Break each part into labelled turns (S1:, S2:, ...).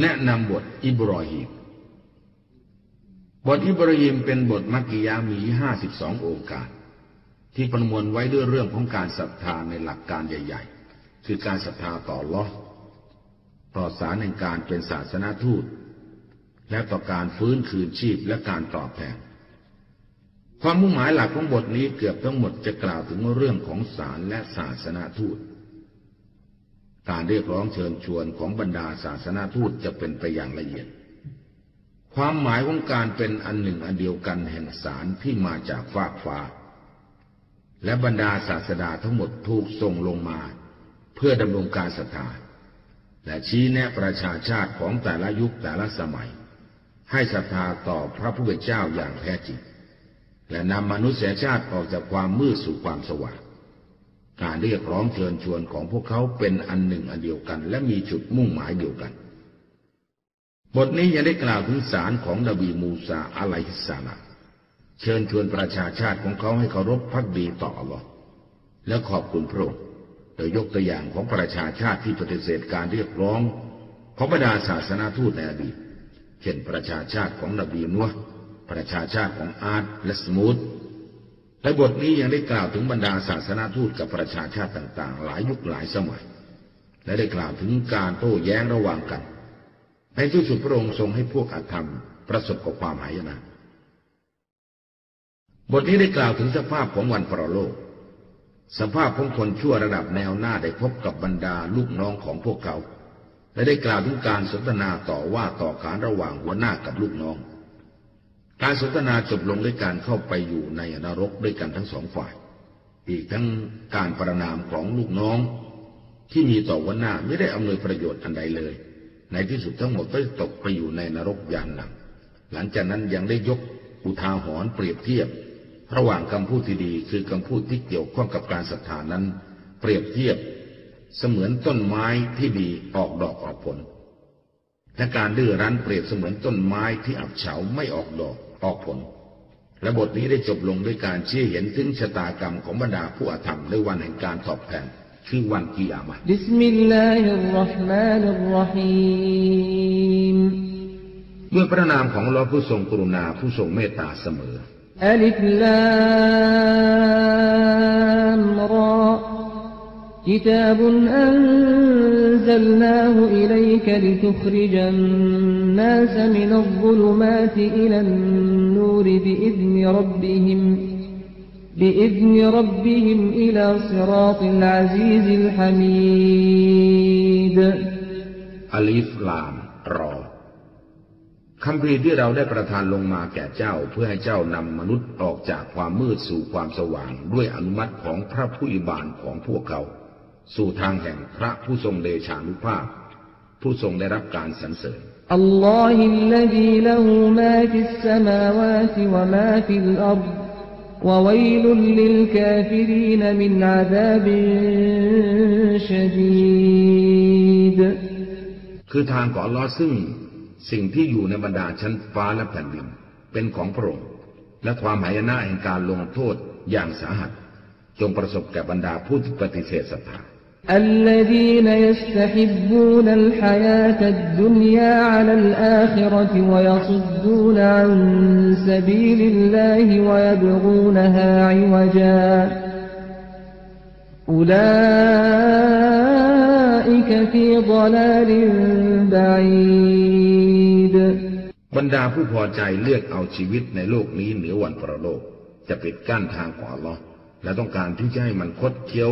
S1: แนะนำบทอิบรอฮีมบทอิบราฮิมเป็นบทมักกิยามีห้าสิบสององค์การ ที่ประมวลไว้ด้วยเรื่องของการศรัทธาในหลักการใหญ่ ๆ คือการศรัทธาต่อลอต่อสารในการเป็นศาสนาทูต และต่อการฟื้นคืนชีพและการตอบแทน ความมุ่งหมายหลักของบทนี้เกือบทั้งหมดจะกล่าวถึงเรื่องของศาลและศาสนาทูต การเรียกร้องเชิญชวนของบรรดาศาสนาทูตจะเป็นไปอย่างละเอียด ความหมายของการเป็นอันหนึ่งอันเดียวกันแห่งสารที่มาจากฟากฟ้า และบรรดาศาสดาทั้งหมดถูกส่งลงมา เพื่อดำรงการศรัทธาและชี้แนะประชาชาติของแต่ละยุคแต่ละสมัย ให้ศรัทธาต่อพระผู้เป็นเจ้าอย่างแท้จริง และนำมนุษยชาติออกจากความมืดสู่ความสว่าง การเรียกร้องเชิญชวนของพวกเขาเป็นอันหนึ่งอันเดียวกัน และมีจุดมุ่งหมายเดียวกัน บทนี้ยังได้กล่าวถึงสารของนบีมูซาอะลัยฮิสสาลามเชิญชวนประชาชาติของเขาให้เคารพภักดีต่ออัลลอฮ์และขอบคุณพระองค์โดยยกตัวอย่างของประชาชาติที่ปฏิเสธการเรียกร้อง ของบรรดาศาสนทูตในอดีตเช่นประชาชาติของนบีนูห์ประชาชาติของอ๊าดและซะมูด และบทนี้ยังได้กล่าวถึงบรรดาศาสนาทูตกับประชาชาติต่างๆ หลายยุคหลายสมัย และได้กล่าวถึงการโต้แย้งระหว่างกัน ในที่สุดพระองค์ทรงให้พวกอาธรรม ประสบกับความหายนะบทนี้ได้กล่าวถึงสภาพของวันปรโลก สภาพของคนชั่วระดับแนวหน้าได้พบกับบรรดาลูกน้องของพวกเขา และได้กล่าวถึงการสนทนาต่อว่าต่อขานระหว่างหัวหน้ากับลูกน้อง การสนทนาจบลงด้วยการเข้าไปอยู่ในนรกด้วยกันทั้งสองฝ่าย อีกทั้งการประนามของลูกน้อง ที่มีต่อหัวหน้าไม่ได้อำนวยประโยชน์อันใดเลย ในที่สุดทั้งหมดก็ตกไปอยู่ในนรกยานหนักหลังจากนั้นยังได้ยกอุทาหรณ์เปรียบเทียบ ระหว่างคำพูดที่ดีคือคำพูดที่เกี่ยวข้องกับการศรัทธานั้น เปรียบเทียบ เสมือนต้นไม้ที่ดีออกดอกออกผลและการดื้อรั้นเปรียบเสมือนต้นไม้ที่อับเฉาไม่ออกดอก ออกผล และบทนี้ได้จบลงด้วยการชี้เห็นถึงชะตากรรมของบรรดาผู้อาธรรมในวันแห่งการตอบแทนคือวันกิยามะبسم الله الرحمن الرحيمด้วยพระนามของเราผู้ทรงกรุณาผู้ทรงเมตตาเสมออัลิฟลามรอ كتاب أنزلناه إليك لتخرج الناس من الظلمات إلى النور بإذن ربهم بإذن ربهم إلى صراط العزيز الحميد อัลิฟลามรอคำพีที่เราได้ประทานลงมาแก่เจ้าเพื่อให้เจ้านำมนุษย์ออกจากความมืดสู่ความสว่าง ด้วยอนุมัติของพระผู้อิบานของพวกเขา สู่ทางแห่งพระผู้ทรงเดชานุภาพ ผู้ทรงได้รับการสรรเสริญالله الذي له ما في السماوات وما في الأرض وويل للكافرين من عذاب شديدคือทางของอัลลอฮ์ซึ่งสิ่งที่อยู่ในบรรดาชั้นฟ้าและแผ่นดินเป็นของพระองค์และความหายนะแห่งการลงโทษอย่างสาหัส จงประสบแก่บรรดาผู้ที่ปฏิเสธศรัทธา الذين يستحبون الحياة الدنيا على الآخرة ويصدون عن سبيل الله ويبغونها عوجا أولئك في ضلال بعيد บรรดาผู้พอใจเลือกเอาชีวิตในโลกนี้เหนือวันประโลก จะปิดกั้นทางของอัลลอฮ์และต้องการที่จะให้มันคดเคี้ยว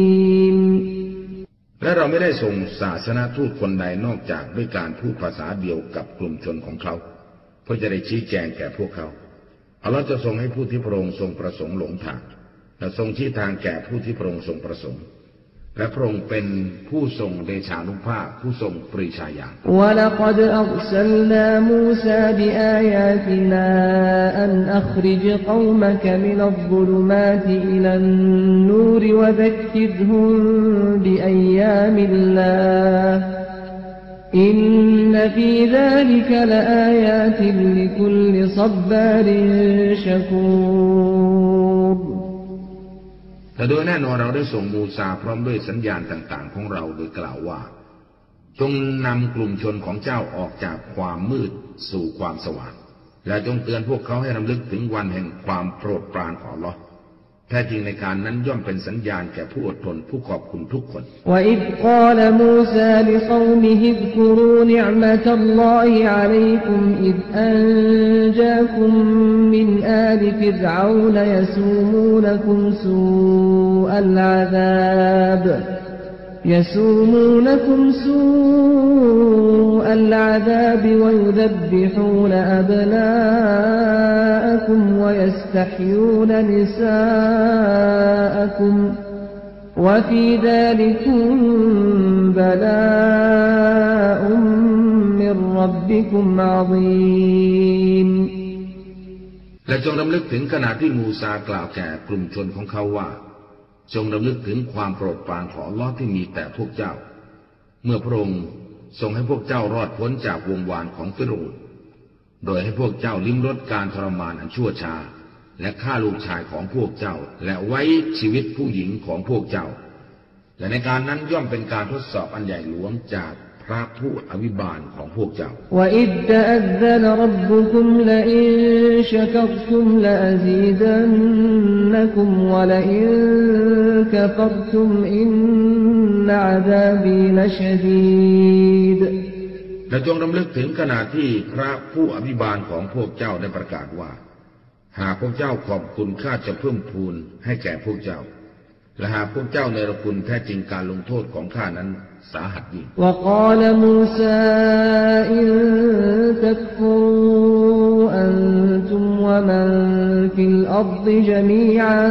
S1: และเราไม่ได้ส่งศาสนาทูตคนใดนอกจากด้วยการพูดภาษาเดียวกับกลุ่มชนของเขา เพื่อจะได้ชี้แจงแก่พวกเขาอัลลอฮ์จะทรงให้ผู้ที่พระองค์ทรงประสงค์หลงทางและทรงชี้ทางแก่ผู้ที่พระองค์ทรงประสงค์ และพระองค์เป็นผู้ทรงเดชานุภาพผู้ทรงปริชาญาณ
S2: และเราได้ส่งมูซาด้วยอายาตินาอันอัคริจกอมกมินัลซุลมาติอิลันالنور وذكرهم بأيام الله إن في ذلك لآيات لكل صبار شكور
S1: และโดยแน่นอนเราได้ส่งมูซาพร้อมด้วยสัญญาณต่าง ๆ ของเราโดยกล่าวว่า จงนำกลุ่มชนของเจ้าออกจากความมืดสู่ความสว่าง และจงเตือนพวกเขาให้รำลึกถึงวันแห่งความโปรดปรานของลอ แท้จริงในการนั้นย่อมเป็นสัญญาณแก่ผู้อดทนผู้ขอบคุณทุกคน
S2: แอิบกาลมูซาลิกวมิฮิดกรูนิอมะตัลลอฮิอะลัยกุมอิดอันจาคุมมินอาลฟิรอาวนยสูมูลคุมสูอัลอาซาบ يسومونكم سوء العذاب ويذبحون أبناءكم ويستحيون نساءكم وفي ذلكم بلاء من ربكم عظيم
S1: และจงรำลึกถึงขณะที่มูซากล่าวแก่กลุ่มชนของเขาว่า จงรำลึกถึงความโปรดปรานของอัลอที่มีแต่พวกเจ้า เมื่อพระองค์ทรงให้พวกเจ้ารอดพ้นจากวงวานของฟิรูนโดยให้พวกเจ้าลิ้มรสการทรมานอันชั่วชา และฆ่าลูกชายของพวกเจ้า และไว้ชีวิตผู้หญิงของพวกเจ้า และในการนั้นย่อมเป็นการทดสอบอันใหญ่หลวงจาก พระผู้อภิบาลของพวกเจ้า และจงดำลึกถึงขณะที่พระผู้อภิบาลของพวกเจ้าได้ประกาศว่า หากพวกเจ้าขอบคุณข้าจะเพิ่มพูนให้แก่พวกเจ้า และหากพวกเจ้าในรคุณแท้จริงการลงโทษของข้านั้น สาหัสยิ่ง
S2: وقال موسى إن تكفروا أنتم ومن في الأرض جميعا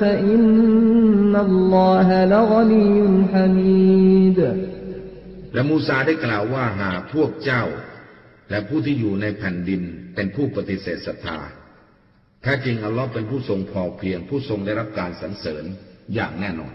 S2: فإن الله لغني حميد
S1: และมูซาได้กล่าวว่าหากพวกเจ้า และผู้ที่อยู่ในแผ่นดินเป็นผู้ปฏิเสธศรัทธาแท้จริงอัลลอฮ์เป็นผู้ทรงพอเพียงผู้ทรงได้รับการสรรเสริญอย่างแน่นอน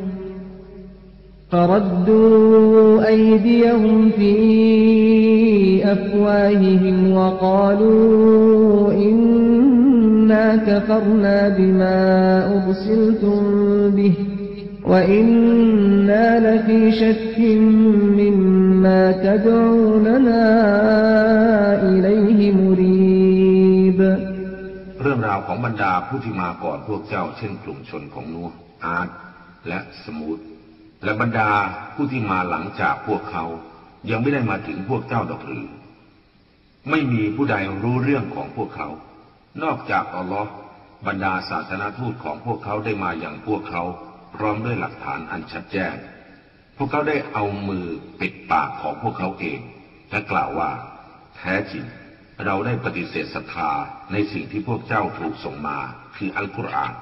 S2: أيديهم في أفواههم وقالوا إنا كفرنا بما أرسلتم به وإنا لفي شك مما تدعوننا إليه مريب
S1: เรื่องราวของบรรดาผู้ที่มาก่อนพวกเจ้า เช่นกลุ่มชนของนัวอาร์ตและสมูท และบรรดาผู้ที่มาหลังจากพวกเขา ยังไม่ได้มาถึงพวกเจ้าดอกหรือ ไม่มีผู้ใดรู้เรื่องของพวกเขา นอกจากอัลลอฮ์บรรดาศาสนาทูตของพวกเขาได้มาอย่างพวกเขา พร้อมด้วยหลักฐานอันชัดแจ้ง พวกเขาได้เอามือปิดปากของพวกเขาเอง และกล่าวว่า แท้จริง เราได้ปฏิเสธศรัทธาในสิ่งที่พวกเจ้าถูกส่งมา คืออัลกุรอาน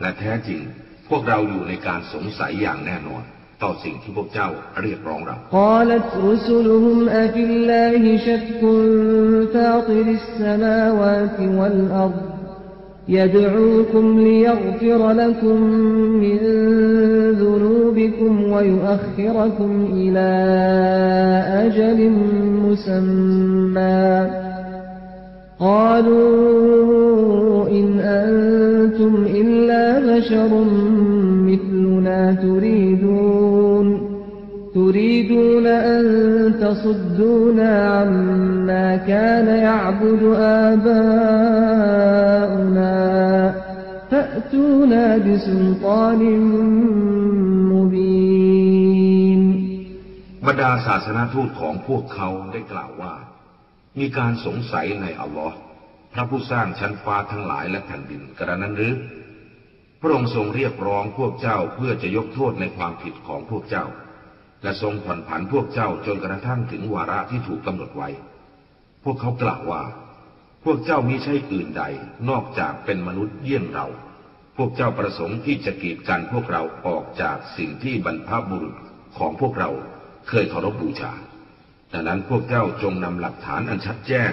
S1: และแท้จริง พวกเราอยู่ในการสงสัยอย่างแน่นอน ต่อสิ่งที่พวกเจ้าเรียกร้องเรา
S2: قالت رسلهم أفي الله شك فاطر السماوات والأرض يدعوكم ليغفر لكم من ذنوبكم ويؤخركم إلى أجل مسمى قالوا إن أنتم إلا بشر مثلنا تريدون تريدون أن تصدونا عما كان يعبد آباؤنا فأتونا بسلطان مبين
S1: บรรดาศาสนาทูตของพวกเขาได้กล่าวว่า มีการสงสัยในอัลลอฮ์ พระผู้สร้างชั้นฟ้าทั้งหลายและแผ่นดินกระนั้นหรือพระองค์ทรงเรียกร้องพวกเจ้าเพื่อจะยกโทษในความผิดของพวกเจ้า และทรงผ่อนผันพวกเจ้าจนกระทั่งถึงวาระที่ถูกกำหนดไว้ พวกเขากล่าวว่า พวกเจ้ามิใช่อื่นใดนอกจากเป็นมนุษย์เยี่ยงเรา พวกเจ้าประสงค์ที่จะกีดกันพวกเราออกจากสิ่งที่บรรพบุรุษของพวกเราเคยเคารพบูชา ดังนั้นพวกเจ้าจงนำหลักฐานอันชัดแจ้ง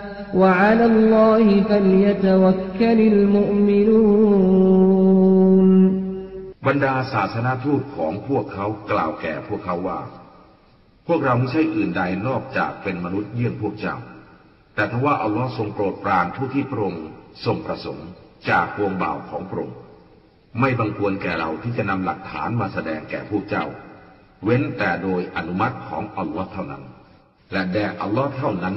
S2: وعلى الله فليتوكل المؤمنون
S1: บรรดาศาสนาทูตของพวกเขากล่าวแก่พวกเขาว่า พวกเราไม่ใช่อื่นใดนอกจากเป็นมนุษย์เยี่ยงพวกเจ้า แต่ทว่าอัลลอฮ์ทรงโปรดปรานผู้ที่พระองค์ทรงประสงค์จากพวงบ่าวของพระองค์ไม่บังควรแก่เราที่จะนำหลักฐานมาแสดงแก่พวกเจ้า เว้นแต่โดยอนุมัติของอัลลอฮ์เท่านั้น และแด่อัลลอฮ์เท่านั้น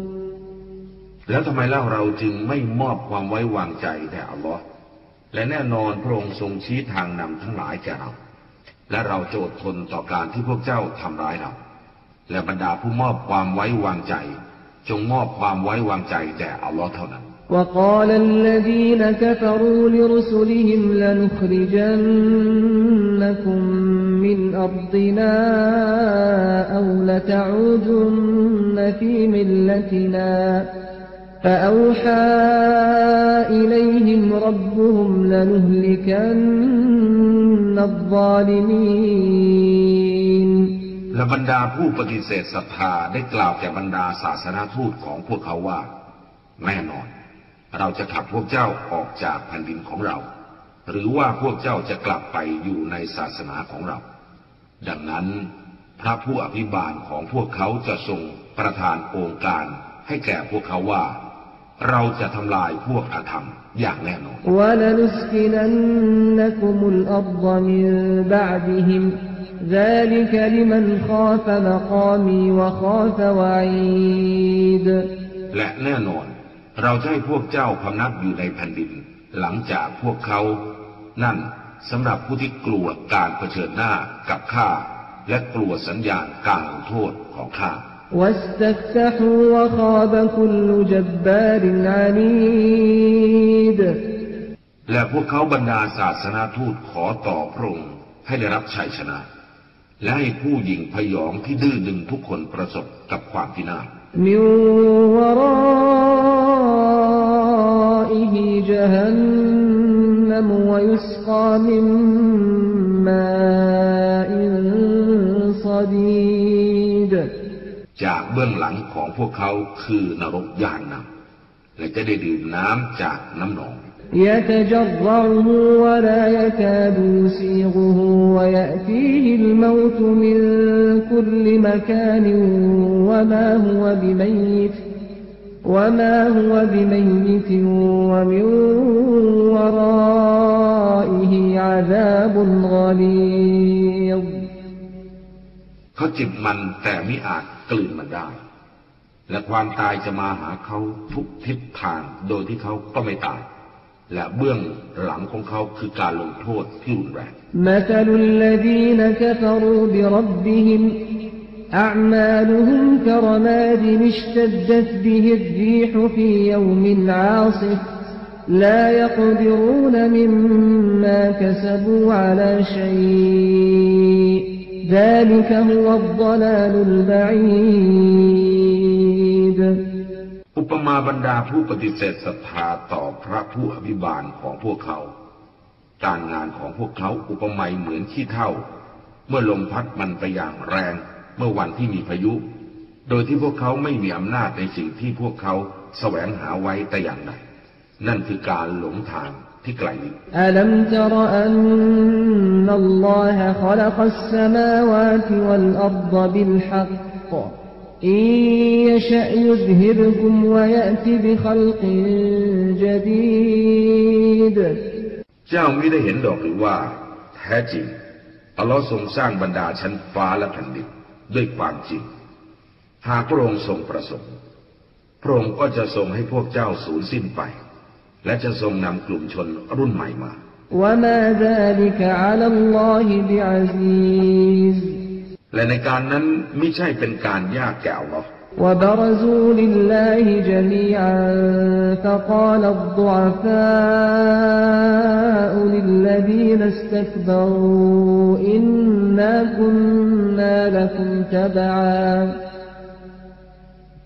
S1: แล้วทำไมเล่าเราจึงไม่มอบความไว้วางใจแด่อัลลอฮ์และแน่นอนพระองค์ทรงชี้ทางนำทั้งหลายแก่เรา และเราโจทย์ทนต่อการที่พวกเจ้าทำร้ายเรา และบรรดาผู้มอบความไว้วางใจ จงมอบความไว้วางใจแด่อัลลอฮ์เท่านั้น
S2: وقال الذين كفروا لرسلهم لنخرجنكم من أرضنا أو لتعودن في ملتنا فأوحى إليهم ربهم لنهلكن الظالمين
S1: และบรรดาผู้ปฏิเสธศรัทธาได้กล่าวแก่บรรดาศาสนาทูตของพวกเขาว่า แน่นอน เราจะขับพวกเจ้าออกจากแผ่นดินของเรา หรือว่าพวกเจ้าจะกลับไปอยู่ในศาสนาของเรา ดังนั้น พระผู้อภิบาลของพวกเขาจะทรงประทานองค์การให้แก่พวกเขาว่า เราจะทำลายพวกอธรรมอย่างแน่นอนและแน่นอน เราจะให้พวกเจ้าพำนักอยู่ในแผ่นดิน หลังจากพวกเขา นั่นสำหรับผู้ที่กลัวการเผชิญหน้ากับข้า และกลัวสัญญาณการลงโทษของข้า
S2: واستفتحوا وخاب كل جبار عنيد
S1: และพวกเขาบรรดาศาสนาทูตขอต่อพระองค์ให้ได้รับชัยชนะ และให้ผู้หญิงพยองที่ดื้อดึงทุกคนประสบกับความพินาศ
S2: من ورائه جهنم ويسقى من ماء صديد
S1: จากเบื้องหลังของพวกเขาคือนรกยานนำและจะได้ดื่มน้ำจากน้ำหนอง
S2: يتجرعه ولا يكاد يسيغه ويأتيه الموت من كل مكان وما هو بميت وما هو بميت ومن
S1: เขาจิบมันแต่ไม่อาจกลืนมันได้ และความตายจะมาหาเขาทุกทิศทางโดยที่เขาก็ไม่ตาย และเบื้องหลังของเขาคือการลงโทษที่รุนแรง
S2: مثل الذين كفروا بربهم أعمالهم كرماد اشتدت به الريح في يوم عاصف لا يقدرون مما كسبوا على شيء
S1: อุปมาบรรดาผู้ปฏิเสธศรัทธาต่อพระผู้อภิบาลของพวกเขา การงานของพวกเขาอุปมาเหมือนขี้เท่า เมื่อลมพัดมันไปอย่างแรงเมื่อวันที่มีพายุ โดยที่พวกเขาไม่มีอำนาจในสิ่งที่พวกเขาแสวงหาไว้แต่อย่างใดนั่นคือการหลงทาง ที่ไกลนี้อัลั
S2: มตรอันนัลลอฮะขลักัสสมาวาติวัลอัรฎ
S1: บิ
S2: ลฮักกอิยะชะยุซฮิบกุมวะยะติบิขลกิจดีด
S1: เจ้าไม่ได้เห็นดอกหรือว่า แท้จริงอัลลอฮ์ทรงสร้างบรรดาชั้นฟ้าและแผ่นดินด้วยความจริง หากพระองค์ทรงประสงค์ พระองค์ก็จะทรงให้พวกเจ้าสูญสิ้นไป และจะทรงนำกลุ่มชนรุ่นใหม่มา
S2: وما ذلك على الله بعزيز
S1: และในการนั้นไม่ใช่เป็นการยากแก่อัลลอฮ์
S2: وبرزوا لله جميعا فقال الضعفاء للذين استكبروا إنا كنا لكم تبعا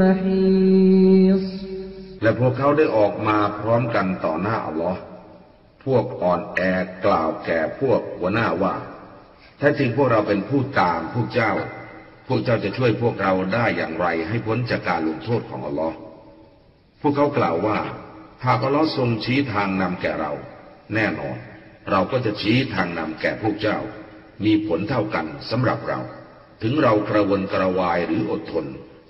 S2: محيص
S1: และพวกเขาได้ออกมาพร้อมกันต่อหน้าอัลลอฮ์พวกอ่อนแอกล่าวแก่พวกหัวหน้าว่าแท้จริงพวกเราเป็นผู้ตามพวกเจ้า พวกเจ้าจะช่วยพวกเราได้อย่างไรให้พ้นจากการลงโทษของอัลลอฮ์พวกเขากล่าวว่า หากอัลลอฮ์ทรงชี้ทางนำแก่เรา แน่นอน เราก็จะชี้ทางนำแก่พวกเจ้า มีผลเท่ากันสำหรับเรา ถึงเรากระวนกระวายหรืออดทน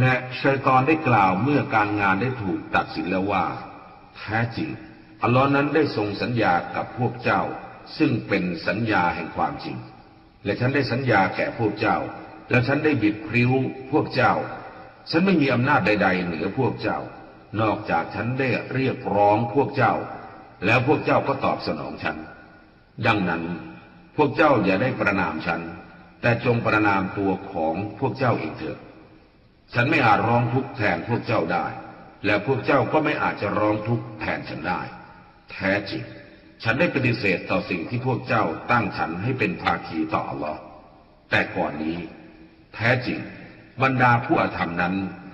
S1: และชัยตอนได้กล่าวเมื่อการงานได้ถูกตัดสินแล้วว่า แท้จริง อัลลอฮ์นั้นได้ทรงสัญญากับพวกเจ้า ซึ่งเป็นสัญญาแห่งความจริง และฉันได้สัญญาแก่พวกเจ้า และฉันได้บิดพริ้วพวกเจ้า ฉันไม่มีอำนาจใด ๆ เหนือพวกเจ้า นอกจากฉันได้เรียกร้องพวกเจ้า แล้วพวกเจ้าก็ตอบสนองฉัน ดังนั้น พวกเจ้าอย่าได้ประนามฉัน แต่จงประนามตัวของพวกเจ้าเองเถิด ฉันไม่อาจร้องทุกข์แทนพวกเจ้าได้ และพวกเจ้าก็ไม่อาจจะร้องทุกข์แทนฉันได้ แท้จริง ฉันได้ปฏิเสธต่อสิ่งที่พวกเจ้าตั้งฉันให้เป็นภาคีต่ออัลลอฮ์แต่ก่อนนี้ แท้จริง บรรดาผู้อาธรรมนั้น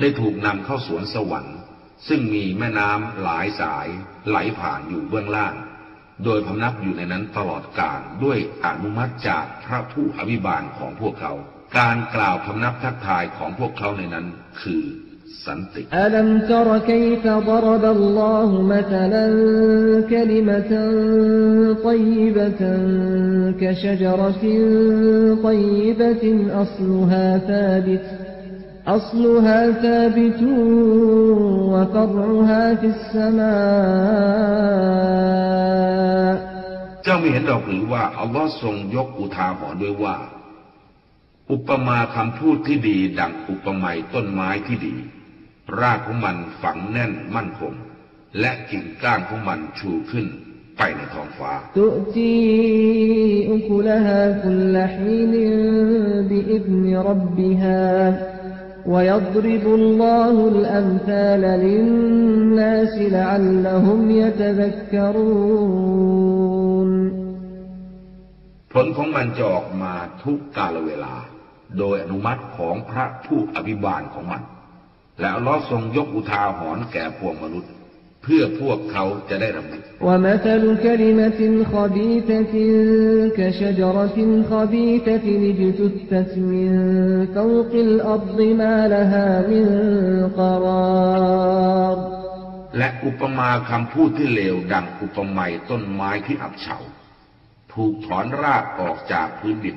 S1: ได้ถูกนำเข้าสวนสวรรค์ ซึ่งมีแม่น้ำหลายสายไหลผ่านอยู่เบื้องล่าง โดยพำนักอยู่ในนั้นตลอดกาลด้วยอนุมัติจากพระผู้อภิบาลของพวกเขา การกล่าวพำนักทักทายของพวกเขาในนั้นคือสันติ
S2: อัลัมตรคีฟดรบัลลอฮุมะตลันคลิมะตันตยบะตันกะชะจรตินตยบะตันอัศลุฮาซาบิต أصلها ثابت وفرعها في السماء
S1: เจ้าไม่เห็นดอกหรือว่าอัลลอฮ์ทรงยกอุทาหรณ์ด้วยว่า อุปมาคำพูดที่ดีดังอุปไมยต้นไม้ที่ดี รากของมันฝังแน่นมั่นคง และกิ่งก้านของมันชูขึ้นไปในท้องฟ้า
S2: تؤتي ويضرب الله الأمثال للناس لعلهم يتذكرون
S1: ผลของมันจะออกมาทุกกาลเวลา โดยอนุมัติของพระผู้อภิบาลของมัน และอัลลอฮ์ทรงยกอุทาหรณ์แก่พวกมนุษย์ เ พื่อพวกเขาจะได้และ
S2: บีตม
S1: และปมาคำพูดที่เลวดังอุปมาต้นไม้ที่อับเฉา ถูกถอนรากออกจากพื้นดิน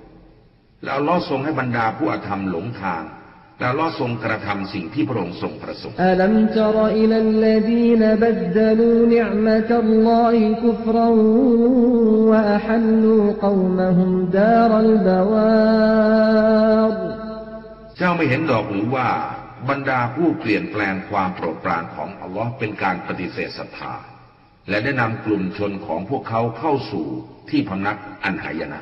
S1: แล้วล่อทรงให้บรรดาผู้อธรรมหลงทาง แล้วล่อทรงกระทำสิ่งที่พระองค์ทรงประสงค์เจ้าไม่เห็นดอกหรือว่าบรรดาผู้เปลี่ยนแปลงความโปรดปรานของอัลลอฮ์เป็นการปฏิเสธศรัทธาและได้นำกลุ่มชนของพวกเขาเข้าสู่ที่พำนักอันหายนะ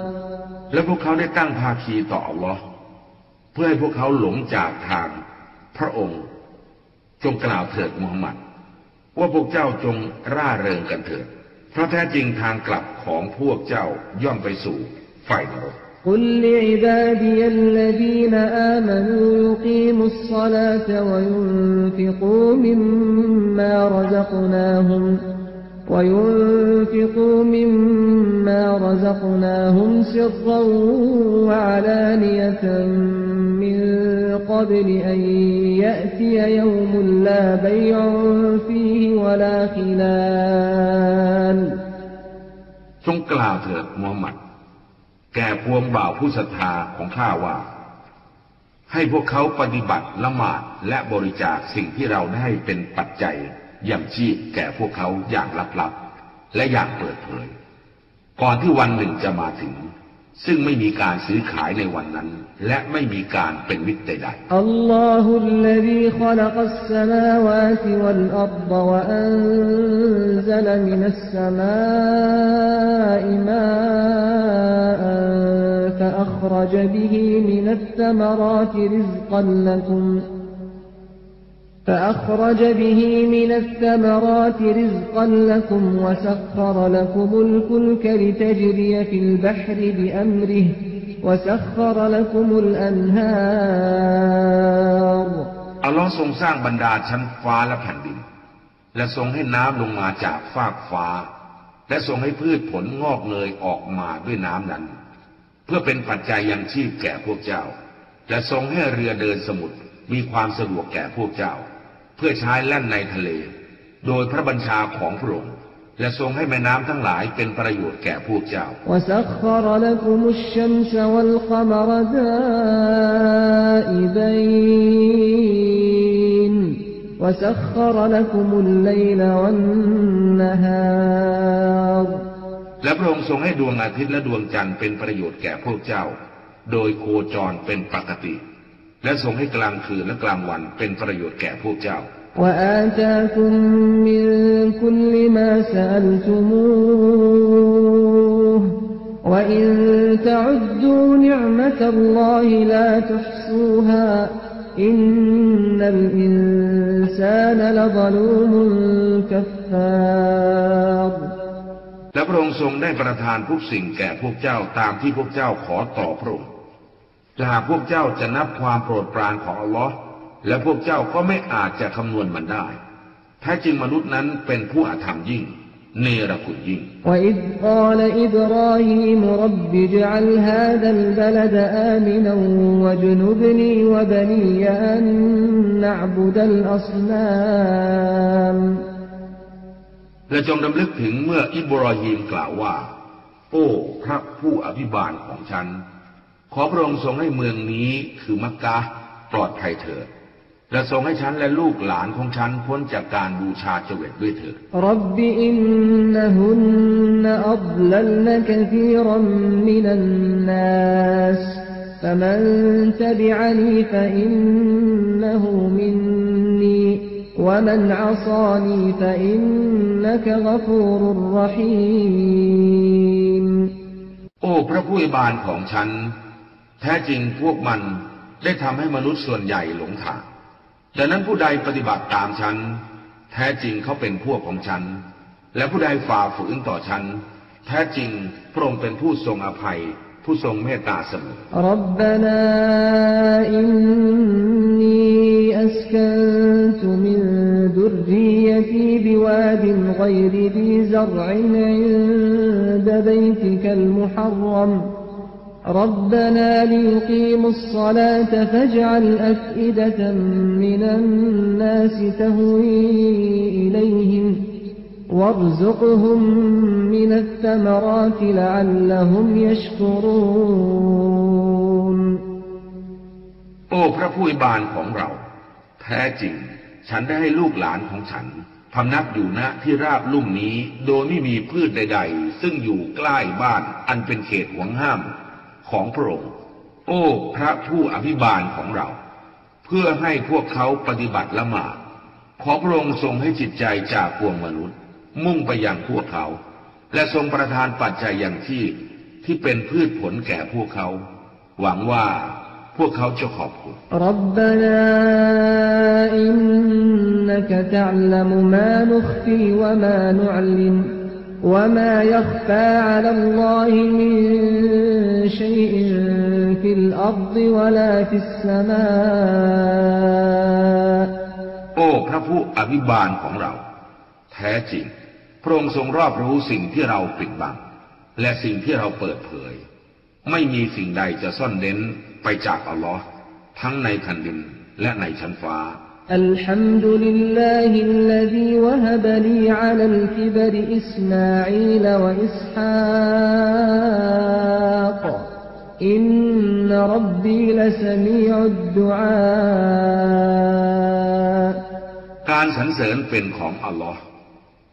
S1: และพวกเขาได้ตั้งภาคีต่ออัลลอฮ์เพื่อให้พวกเขาหลงจากทางพระองค์ จงกล่าวเถิดมูฮัมหมัด ว่าพวกเจ้าจงร่าเริงกันเถิด เพราะแท้จริงทางกลับของพวกเจ้าย่อมไปสู่ไฟนรก
S2: قل لعبادي الذين آمنوا يقيموا الصلاة وينفقوا مما رزقناهم وينفقوا مما رزقناهم سرا وعلانية من قبل أن يأتي يوم لا بيع فيه ولا خلال
S1: จงกล่าวเถิดมูฮัมหมัด แก่พวงบ่าวผู้ศรัทธาของข้าว่า ให้พวกเขาปฏิบัติละหมาดและบริจาคสิ่งที่เราได้ให้เป็นปัจจัยอย่างชีพแก่พวกเขาอย่างลับๆ และอย่างเปิดเผย ก่อนที่วันหนึ่งจะมาถึง ซึ่งไม่มีการซื้อขายในวันนั้น และไม่มีการเป็นมิตรใดๆ
S2: الله الذي خلق السماوات والأرض وأنزل من السماء ماء فأخرج به من الثمرات رزقا لكم فأخرج به من الثمرات رزقا لكم وسخر لكم الفلك لتجري في البحر بأمره وسخر لكم الأنهار
S1: ๆ อัลลอฮ์ทรงสร้างบรรดาชั้นฟ้าและแผ่นดิน และทรงให้น้ำลงมาจากฟากฟ้า และทรงให้พืชผลงอกเงยออกมาด้วยน้ำนั้น เพื่อเป็นปัจจัยยังชีพแก่พวกเจ้า และทรงให้เรือเดินสมุทรมีความสะดวกแก่พวกเจ้า เ พื่อใช้แล่นในทะเล โดยพระบัญชาของพระองค์และทรงให้แม่น้ำทั้งหลายเป็นประโยชน์แก่พวกเจ้า และพระองค์ทรงให้ดวงอาทิตย์และดวงจันทร์เป็นประโยชน์แก่พวกเจ้า โดยโคจรเป็นปกติ และทรงให้กลางคืนและกลางวันเป็นประโยชน์แก่พวกเจ้า
S2: وآتاكم من كل ما سألتموه وإن تعدوا نعمة الله لا تحصوها إن الإنسان لظلوم كفار
S1: และพระองค์ทรงได้ประทานทุกสิ่งแก่พวกเจ้าตามที่พวกเจ้าขอต่อพระองค์ แต่หากพวกเจ้าจะนับความโปรดปรานของอัลลอฮ์และพวกเจ้าก็ไม่อาจจะคำนวณมันได้แท้จริงมนุษย์นั้นเป็นผู้อาธรรมยิ่ง เนรคุณยิ่งและจงดำลึกถึงเมื่ออิบรอฮีมกล่าวว่า โอ้พระผู้อภิบาลของฉัน ขอพระองค์ทรงให้เมืองนี้คือมักกะห์ปลอดภัยเถิด และทรงให้ฉันและลูกหลานของฉันพ้นจากการบูชาเจวิตด้วยเถิด
S2: رب إنهن أضللن كثيرا من الناس فمن تبعني فإنه مني ومن عصاني فإنك غفور رحيم
S1: โอ้พระผู้อภิบาลของฉัน แท้จริงพวกมันได้ทำให้มนุษย์ส่วนใหญ่หลงทางดังนั้นผู้ใดปฏิบัติตามฉัน แท้จริงเขาเป็นพวกของฉัน และผู้ใดฝ่าฝืนต่อฉัน แท้จริงพระองค์เป็นผู้ทรงอภัย ผู้ทรงเมตตาเสมอ
S2: รับบนาอินนีอัสกันตุมินดุรรียตีบิวาดินไกรذي زرع عند بيتك المحرم ربنا ليقيموا الصلاة فاجعل أفئدة من الناس تهوي إليهم وارزقهم من الثمرات لعلهم يشكرون
S1: โอ้พระผู้อภิบาลของเรา แท้จริง ฉันได้ให้ลูกหลานของฉันพำนักอยู่ณที่ราบลุ่มนี้ โดยไม่มีพืชใด ๆ ซึ่งอยู่ใกล้บ้านอันเป็นเขตห่วงห้าม ของพระองค์ โอ้ พระผู้อภิบาลของเรา เพื่อให้พวกเขาปฏิบัติละหมาดขอพระองค์ทรงให้จิตใจจากพวงมนุษย์ มุ่งไปยังพวกเขา และทรงประทานปัจจัยอย่างที่ที่เป็นพืชผลแก่พวกเขา หวังว่าพวกเขาจะขอบคุณ
S2: รับบนาอินนักตะลัมมานุขตีวะมานุอลิม وما يخفى على الله من شيء في الأرض ولا في السماء
S1: โอ้พระผู้อภิบาลของเรา แท้จริง พระองค์ทรงรอบรู้สิ่งที่เราปิดบัง และสิ่งที่เราเปิดเผย ไม่มีสิ่งใดจะซ่อนเร้นไปจากอัลลอฮ์ทั้งในแผ่นดินและในชั้นฟ้า
S2: الحمد لله الذي وهب لي على الكبر إسماعيل وإسحاق إن ربي لسميع الدعاء
S1: การสรรเสริญเป็นของอัลลอฮ์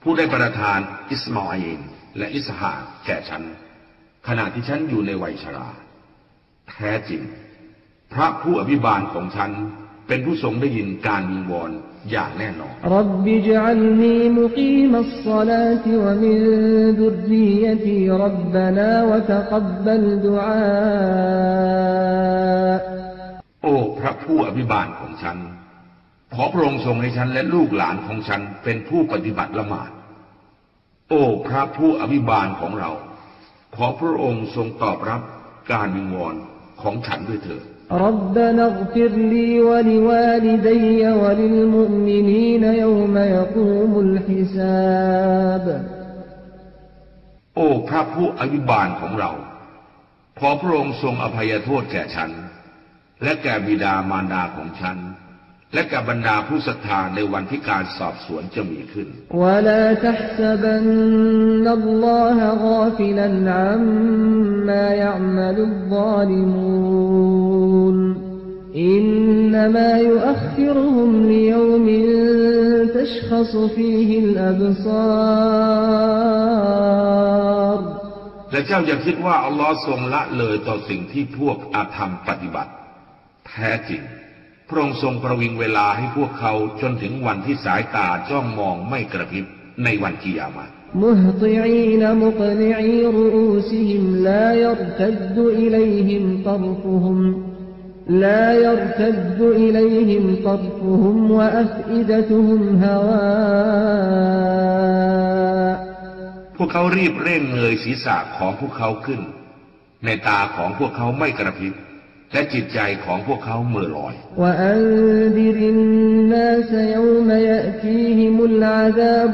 S1: ผู้ได้ประทานอิสมาอิลและอิสหากแก่ฉัน ขณะที่ฉันอยู่ในวัยชรา แท้จริง พระผู้อภิบาลของฉัน เป็นผู้ทรงได้ยินการวิงวอนอย่างแน่นอนโอ้พระผู้อภิบาลของฉัน ขอพระองค์ทรงให้ฉันและลูกหลานของฉันเป็นผู้ปฏิบัติละหมาด โอ้พระผู้อภิบาลของเรา ขอพระองค์ทรงตอบรับการวิงวอนของฉันด้วยเถิด
S2: ربنا اغفر لي ولوالدي وللمؤمنين يوم يقوم الحساب
S1: โอ้พระผู้อภิบาลของเรา ขอพระองค์ทรงอภัยโทษแก่ฉัน และแก่บิดามารดาของฉัน และแก่บรรดาผู้ศรัทธาในวันที่การสอบสวนจะมีขึ้น
S2: ولا تحسبن الله إنما يؤخرهم ليوم تشخص فيه الأبصار
S1: และเจ้าอย่าคิดว่าอัลลอฮ์ทรงละเลยต่อสิ่งที่พวกอาธรรมปฏิบัติ แท้จริง พระองค์ทรงประวิงเวลาให้พวกเขาจนถึงวันที่สายตาจ้องมองไม่กระพริบในวันกิยามะห์
S2: مهطعين مقنعي رؤوسهم لا يرتد إليهم طرفهم لا يرتد إليهم طرفهم وأفئدتهم هواء
S1: พวกเขารีบเร่งเงยศีรษะของพวกเขาขึ้น ในตาของพวกเขาไม่กระพริบ และจิตใจของพวกเขาเมื่อลอย
S2: وأنذر الناس يوم يأتيهم العذاب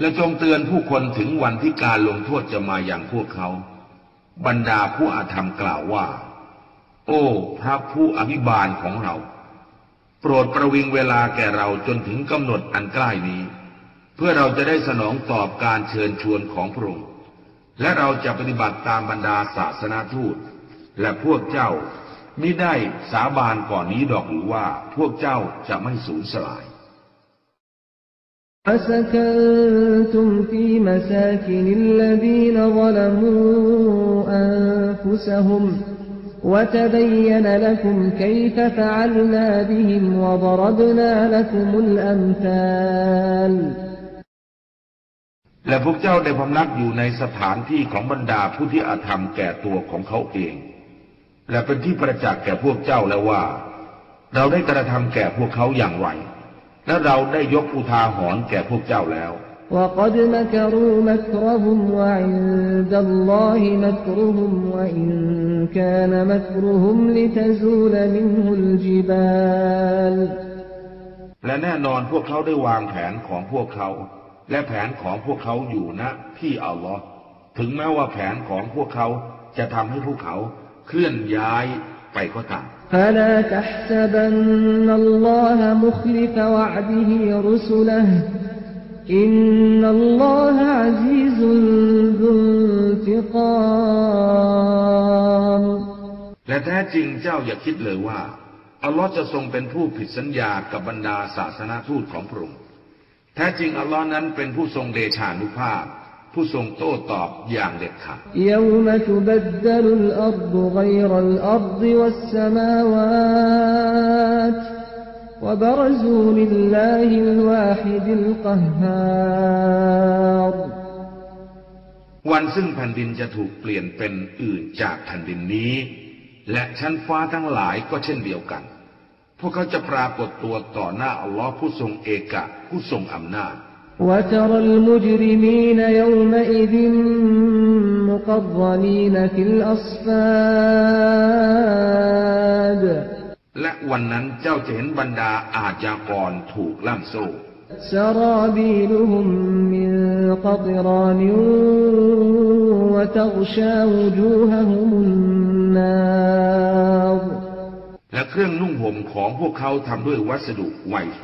S1: และจงเตือนผู้คนถึงวันที่การลงโทษจะมาอย่างพวกเขา บรรดาผู้อาธรรมกล่าวว่า โอ้ พระผู้อภิบาลของเรา โปรดประวิงเวลาแก่เราจนถึงกำหนดอันใกล้นี้ เพื่อเราจะได้สนองตอบการเชิญชวนของพระองค์และเราจะปฏิบัติตามบรรดาศาสนาทูต และพวกเจ้ามิได้สาบานก่อนนี้ดอกหรือว่าพวกเจ้าจะไม่สูญสลาย
S2: أسكنتم في مساكن الذين ظلموا أنفسهم وتبين لكم كيف فعلنا بهم وضربنا لكم الأمثال
S1: และพวกเจ้าได้พำนักอยู่ในสถานที่ของบรรดาผู้ที่อาธรรมแก่ตัวของเขาเอง และเป็นที่ประจักษ์แก่พวกเจ้าแล้วว่า เราได้กระทำแก่พวกเขาอย่างไร และเราได้ยกอุทาหรณ์แก่พวกเจ้าแล้ว
S2: وقد مكروا مكرهم وعند الله مكرهم وإن كان مكرهم لتزول منه الجبال
S1: และแน่นอนพวกเขาได้วางแผนของพวกเขา และแผนของพวกเขาอยู่ณที่อัลลอฮ์ถึงแม้ว่าแผนของพวกเขาจะทำให้พวกเขาเคลื่อนย้ายไปก็ตาม
S2: فلا تحسبن الله مخلف وعده رسله إن الله عزيز ذو انتقام
S1: และแท้จริงเจ้าอย่าคิดเลยว่า อัลลอฮ์จะทรงเป็นผู้ผิดสัญญากับบรรดาศาสนาทูตของพระองค์แท้จริงอัลลอฮ์นั้นเป็นผู้ทรงเดชานุภาพ ผู้ทรงโต้ตอบอย่างเด็ดขาดวันซึ่งแผ่นดินจะถูกเปลี่ยนเป็นอื่นจากแผ่นดินนี้ และชั้นฟ้าทั้งหลายก็เช่นเดียวกัน พวกเขาจะปรากฏตัวต่อหน้าอัลลอฮ์ผู้ทรงเอกะผู้ทรงอำนาจ
S2: وترى المجرمين يومئذ مقرنين في الأصفاد
S1: และวันนั้นเจ้าจะเห็นบรรดาอาชญากรถูกล่ามโซ่
S2: سرابيلهم من قطران وتغشى وجوههم النار
S1: และเครื่องนุ่งห่มของพวกเขาทำด้วยวัสดุไวไฟ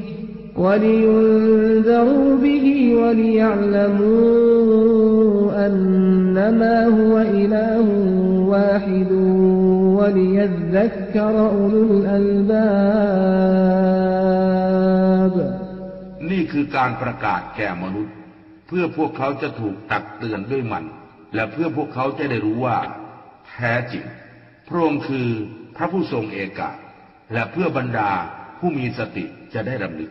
S2: ولينذروا به ولينذروا به وليعلموا أنما هو إله واحد وليذكر أولو الألباب
S1: นี่คือการประกาศแก่มนุษย์ เพื่อพวกเขาจะถูกตักเตือนด้วยมัน และเพื่อพวกเขาจะได้รู้ว่า แท้จริง พระองค์คือพระผู้ทรงเอกะ และเพื่อบรรดาผู้มีสติจะได้รำลึก